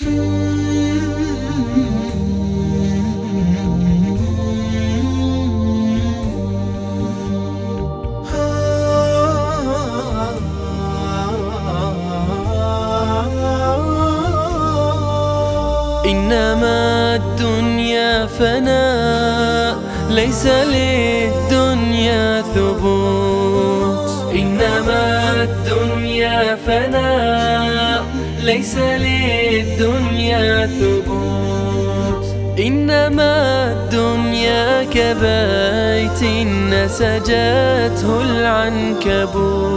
إنما الدنيا فناء ليس للدنيا ثبوت. إنما الدنيا فناء. ليس للدنيا ثبوت. إنما الدنيا كبيت نسجته العنكبوت.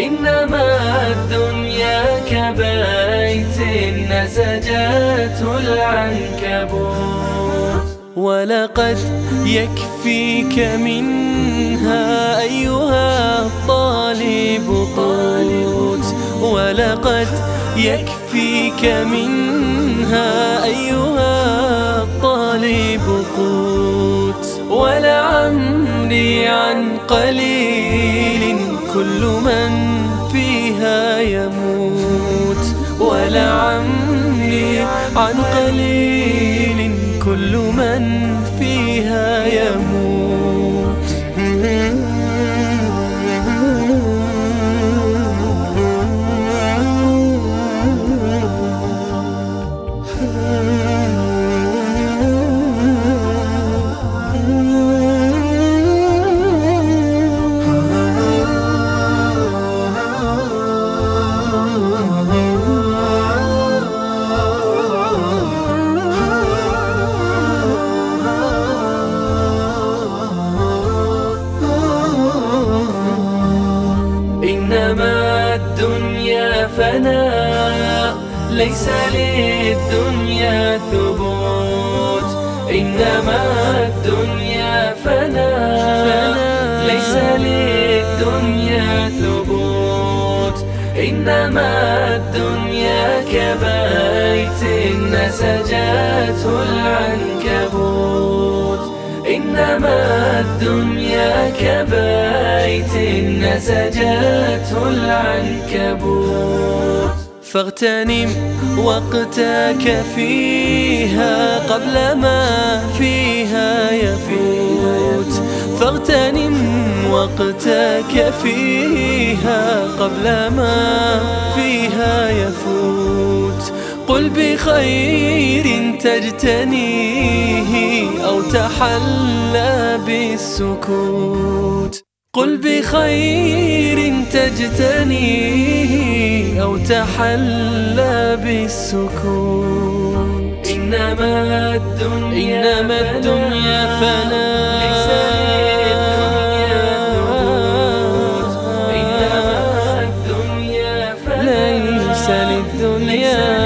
إنما الدنيا كبيت نسجته العنكبوت. ولقد يكفيك منها أيها الطالب قوت ولقد يكفيك منها أيها الطالب قوت ولعمري عن قليل كل من فيها يموت ولعمري عن قليل كل من فيها يموت ليس للدنيا ثبوت إنما الدنيا فناء. ليس للدنيا ثبوت إنما الدنيا كبيت نسجته العنكبوت. إنما الدنيا كبيت نسجته العنكبوت. فاغتنم وقتك فيها قبل ما فيها يفوت. فاغتنم وقتك فيها قبل ما فيها يفوت. قل بخير تجتنيه أو تحلى بالسكوت. قل بخير تجتنيه أو تحلى بالسكوت إنما الدنيا إنما الدنيا فناء. ليس للدنيا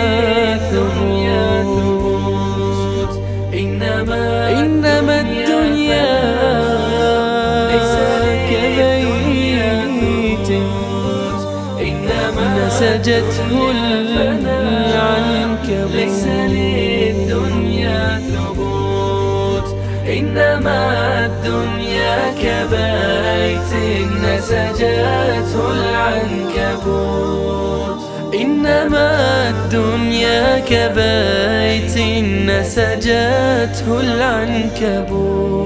نسجته العنكبوت ليس للدنيا ثبوت إنما الدنيا كبيت نسجته العنكبوت. إنما الدنيا كبيت نسجته العنكبوت.